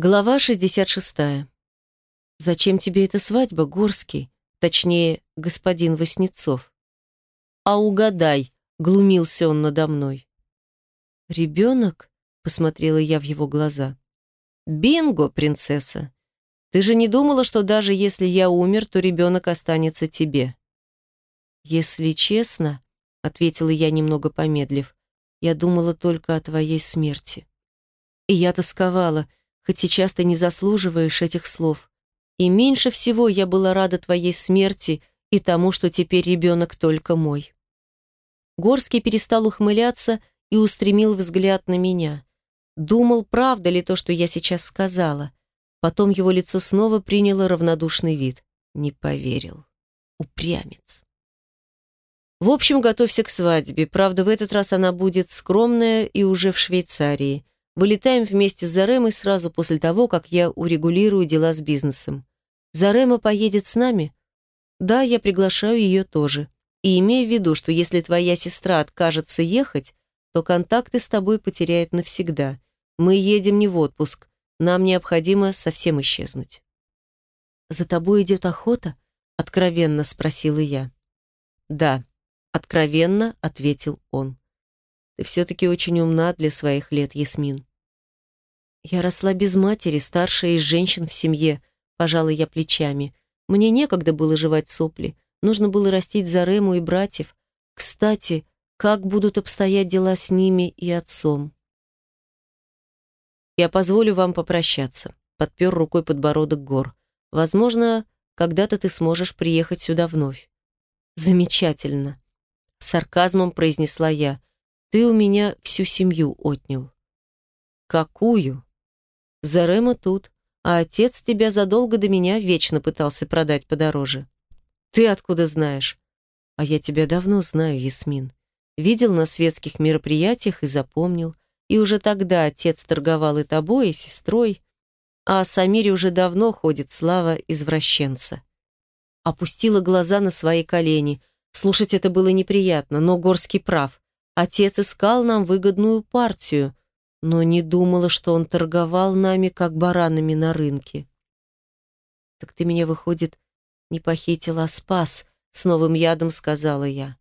Глава 66. «Зачем тебе эта свадьба, Горский? Точнее, господин Васнецов?» «А угадай», — глумился он надо мной. «Ребенок?» — посмотрела я в его глаза. «Бинго, принцесса! Ты же не думала, что даже если я умер, то ребенок останется тебе?» «Если честно», — ответила я, немного помедлив, «я думала только о твоей смерти. И я тосковала, — хоть и часто не заслуживаешь этих слов. И меньше всего я была рада твоей смерти и тому, что теперь ребенок только мой. Горский перестал ухмыляться и устремил взгляд на меня. Думал, правда ли то, что я сейчас сказала. Потом его лицо снова приняло равнодушный вид. Не поверил. Упрямец. В общем, готовься к свадьбе. Правда, в этот раз она будет скромная и уже в Швейцарии. Вылетаем вместе с Заремой сразу после того, как я урегулирую дела с бизнесом. Зарема поедет с нами? Да, я приглашаю ее тоже. И имея в виду, что если твоя сестра откажется ехать, то контакты с тобой потеряет навсегда. Мы едем не в отпуск. Нам необходимо совсем исчезнуть. «За тобой идет охота?» — откровенно спросила я. «Да», — откровенно ответил он. «Ты все-таки очень умна для своих лет, Ясмин. Я росла без матери, старшая из женщин в семье, пожала я плечами. Мне некогда было жевать сопли. Нужно было растить Зарему и братьев. Кстати, как будут обстоять дела с ними и отцом? Я позволю вам попрощаться. Подпер рукой подбородок гор. Возможно, когда-то ты сможешь приехать сюда вновь. Замечательно. Сарказмом произнесла я. Ты у меня всю семью отнял. Какую? Зарема тут, а отец тебя задолго до меня вечно пытался продать подороже. Ты откуда знаешь? А я тебя давно знаю, Ясмин. Видел на светских мероприятиях и запомнил. И уже тогда отец торговал и тобой, и сестрой. А о Самире уже давно ходит слава извращенца. Опустила глаза на свои колени. Слушать это было неприятно, но Горский прав. Отец искал нам выгодную партию, но не думала, что он торговал нами, как баранами на рынке. «Так ты меня, выходит, не похитил, а спас», — с новым ядом сказала я.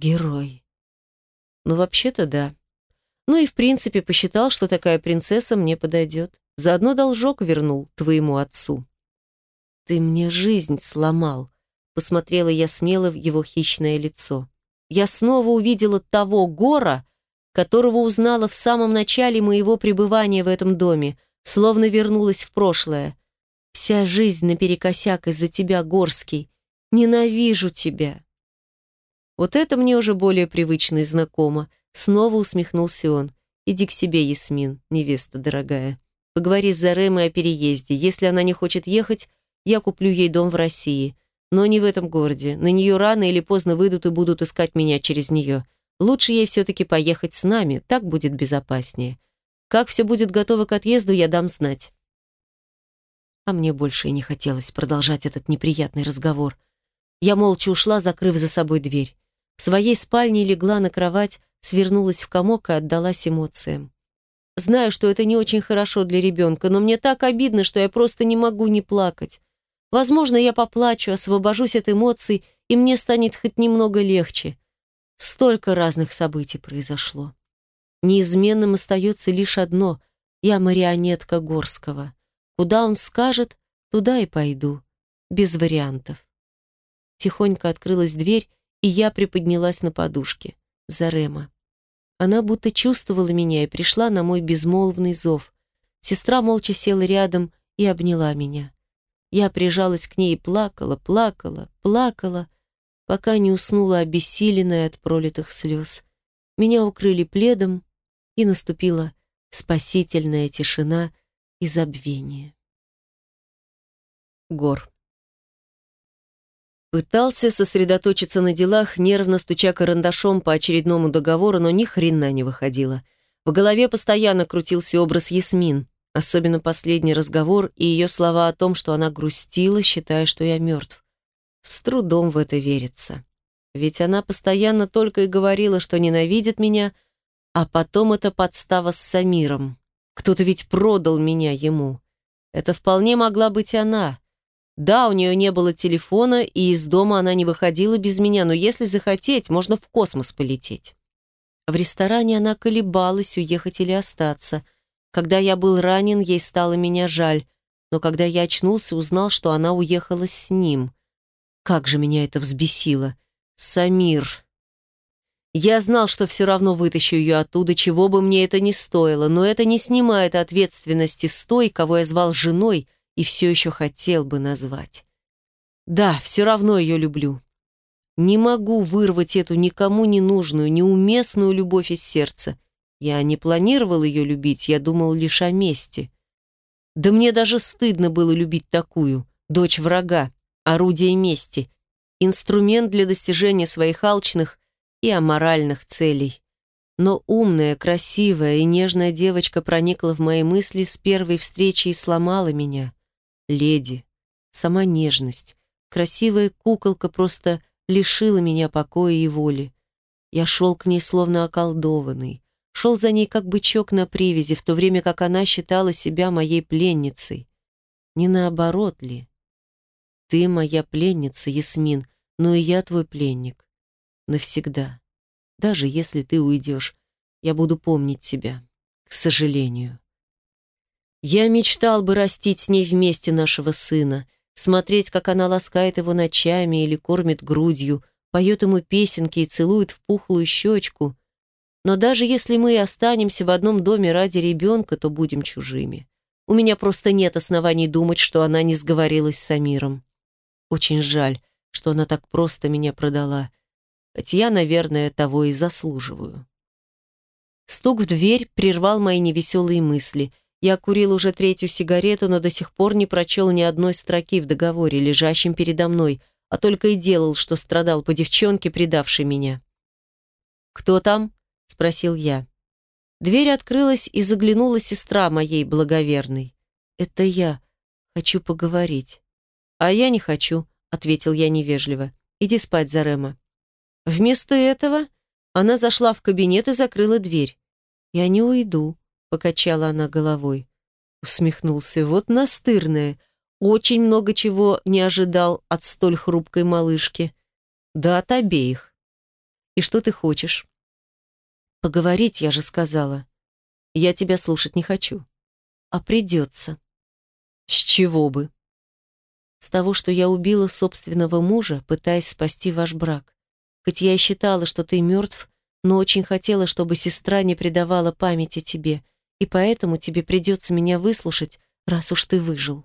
«Герой». «Ну, вообще-то да. Ну и, в принципе, посчитал, что такая принцесса мне подойдет. Заодно должок вернул твоему отцу». «Ты мне жизнь сломал», — посмотрела я смело в его хищное лицо. «Я снова увидела того гора, которого узнала в самом начале моего пребывания в этом доме, словно вернулась в прошлое. Вся жизнь наперекосяк из-за тебя, Горский. Ненавижу тебя. Вот это мне уже более привычно и знакомо. Снова усмехнулся он. Иди к себе, Ясмин, невеста дорогая. Поговори с Заремой о переезде. Если она не хочет ехать, я куплю ей дом в России. Но не в этом городе. На нее рано или поздно выйдут и будут искать меня через нее. Лучше ей все-таки поехать с нами, так будет безопаснее. Как все будет готово к отъезду, я дам знать. А мне больше и не хотелось продолжать этот неприятный разговор. Я молча ушла, закрыв за собой дверь. В своей спальне легла на кровать, свернулась в комок и отдалась эмоциям. Знаю, что это не очень хорошо для ребенка, но мне так обидно, что я просто не могу не плакать. Возможно, я поплачу, освобожусь от эмоций, и мне станет хоть немного легче. Столько разных событий произошло. Неизменным остается лишь одно — я марионетка Горского. Куда он скажет, туда и пойду. Без вариантов. Тихонько открылась дверь, и я приподнялась на подушке. Зарема. Она будто чувствовала меня и пришла на мой безмолвный зов. Сестра молча села рядом и обняла меня. Я прижалась к ней и плакала, плакала, плакала, пока не уснула обессиленная от пролитых слез. Меня укрыли пледом, и наступила спасительная тишина и забвение. Гор. Пытался сосредоточиться на делах, нервно стуча карандашом по очередному договору, но ни хрена не выходило. В голове постоянно крутился образ Ясмин, особенно последний разговор и ее слова о том, что она грустила, считая, что я мертв. С трудом в это верится. Ведь она постоянно только и говорила, что ненавидит меня, а потом это подстава с Самиром. Кто-то ведь продал меня ему. Это вполне могла быть она. Да, у нее не было телефона, и из дома она не выходила без меня, но если захотеть, можно в космос полететь. В ресторане она колебалась, уехать или остаться. Когда я был ранен, ей стало меня жаль, но когда я очнулся, узнал, что она уехала с ним. Как же меня это взбесило. Самир. Я знал, что все равно вытащу ее оттуда, чего бы мне это ни стоило, но это не снимает ответственности с той, кого я звал женой и все еще хотел бы назвать. Да, все равно ее люблю. Не могу вырвать эту никому не нужную, неуместную любовь из сердца. Я не планировал ее любить, я думал лишь о мести. Да мне даже стыдно было любить такую, дочь врага, орудие мести, инструмент для достижения своих алчных и аморальных целей. Но умная, красивая и нежная девочка проникла в мои мысли с первой встречи и сломала меня. Леди, сама нежность, красивая куколка просто лишила меня покоя и воли. Я шел к ней словно околдованный, шел за ней как бычок на привязи, в то время как она считала себя моей пленницей. Не наоборот ли? Ты моя пленница, Ясмин, но и я твой пленник. Навсегда. Даже если ты уйдешь, я буду помнить тебя. К сожалению. Я мечтал бы растить с ней вместе нашего сына — смотреть, как она ласкает его ночами или кормит грудью, поет ему песенки и целует в пухлую щечку. Но даже если мы и останемся в одном доме ради ребенка, то будем чужими. У меня просто нет оснований думать, что она не сговорилась с Амиром. Очень жаль, что она так просто меня продала. Хоть я, наверное, того и заслуживаю. Стук в дверь прервал мои невеселые мысли. Я курил уже третью сигарету, но до сих пор не прочел ни одной строки в договоре, лежащем передо мной, а только и делал, что страдал по девчонке, предавшей меня. «Кто там?» — спросил я. Дверь открылась, и заглянула сестра моей благоверной. «Это я. Хочу поговорить». «А я не хочу», — ответил я невежливо. «Иди спать, Зарема». Вместо этого она зашла в кабинет и закрыла дверь. «Я не уйду», покачала она головой. Усмехнулся. Вот настырная. Очень много чего не ожидал от столь хрупкой малышки. Да от обеих. И что ты хочешь? Поговорить, я же сказала. Я тебя слушать не хочу. А придется. С чего бы? С того, что я убила собственного мужа, пытаясь спасти ваш брак. Хоть я и считала, что ты мертв, но очень хотела, чтобы сестра не предавала памяти тебе, и поэтому тебе придется меня выслушать, раз уж ты выжил.